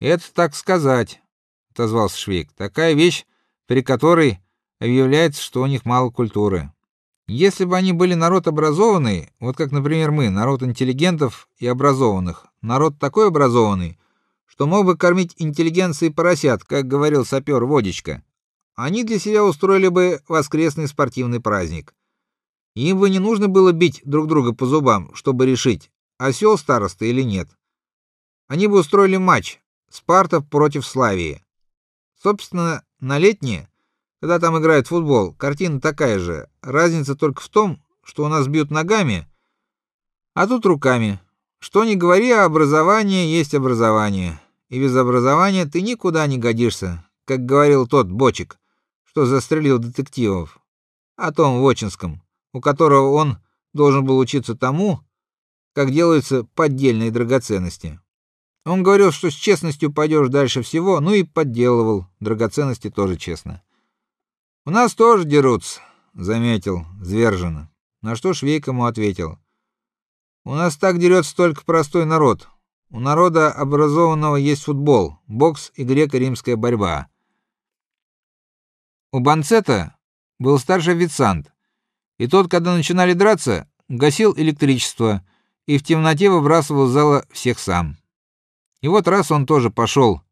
Это так сказать, отозвался Швейк. Такая вещь, при которой объявляется, что у них мало культуры. Если бы они были народ образованный, вот как, например, мы, народ интеллигентов и образованных, народ такой образованный, что мог бы кормить интеллигенцией поросят, как говорил сапер Водичка, они для себя устроили бы воскресный спортивный праздник. Им бы не нужно было бить друг друга по зубам, чтобы решить, осел староста или нет. Они бы устроили матч Спарта против Славии. Собственно, на летнее, когда там играют в футбол, картина такая же. Разница только в том, что у нас бьют ногами, а тут руками. Что ни говори, а образование есть образование. И без образования ты никуда не годишься, как говорил тот Бочек, что застрелил детективов. О том Вочинском, у которого он должен был учиться тому, как делаются поддельные драгоценности. Он говорил, что с честностью пойдешь дальше всего, ну и подделывал. Драгоценности тоже честно. У нас тоже дерутся, заметил Звержина. На что Швейк ему ответил: У нас так дерется только простой народ. У народа образованного есть футбол, бокс и греко-римская борьба. У Банцета был старший официант, и тот, когда начинали драться, гасил электричество и в темноте выбрасывал из зала всех сам. И вот раз он тоже пошел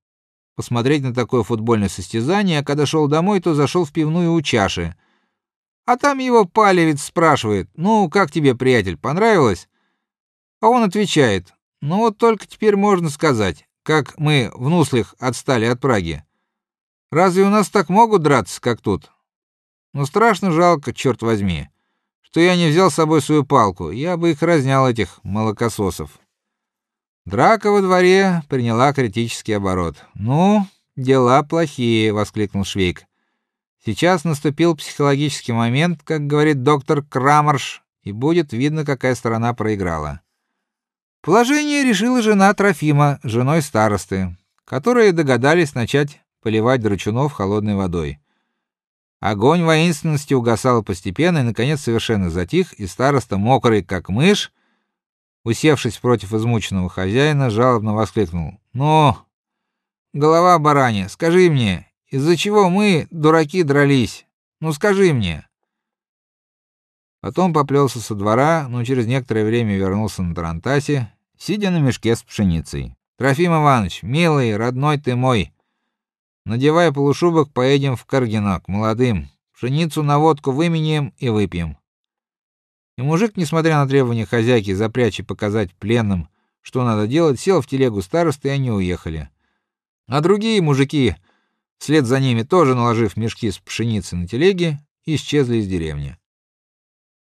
посмотреть на такое футбольное состязание, а когда шел домой, то зашел в пивную у чаши. А там его палевец спрашивает: "Ну, как тебе, приятель, понравилось?" А он отвечает: "Ну вот только теперь можно сказать, как мы в Нуслих отстали от Праги. Разве у нас так могут драться, как тут? Ну страшно жалко, черт возьми, что я не взял с собой свою палку. Я бы их разнял этих молокососов". Драка во дворе приняла критический оборот. "Ну, дела плохие", воскликнул Швейк. Сейчас наступил психологический момент, как говорит доктор Крамерш, и будет видно, какая сторона проиграла. Положение решила жена Трофима, женой старосты, которые догадались начать поливать драчунов холодной водой. Огонь воинственности угасал постепенно и наконец совершенно затих, и староста, мокрый как мышь, усевшись против измученного хозяина, жалобно воскликнул: "Ну, голова баранья, скажи мне, из-за чего мы, дураки, дрались? Ну скажи мне". Потом поплелся со двора, но через некоторое время вернулся на тарантасе, сидя на мешке с пшеницей. Трофим Иванович, милый, родной ты мой, надевай полушубок, поедем в Каргино к молодым. Пшеницу на водку выменяем и выпьем. И мужик, несмотря на требования хозяйки запрячь и показать пленным, что надо делать, сел в телегу старосты, и они уехали. А другие мужики, вслед за ними тоже наложив мешки с пшеницей на телеги, исчезли из деревни.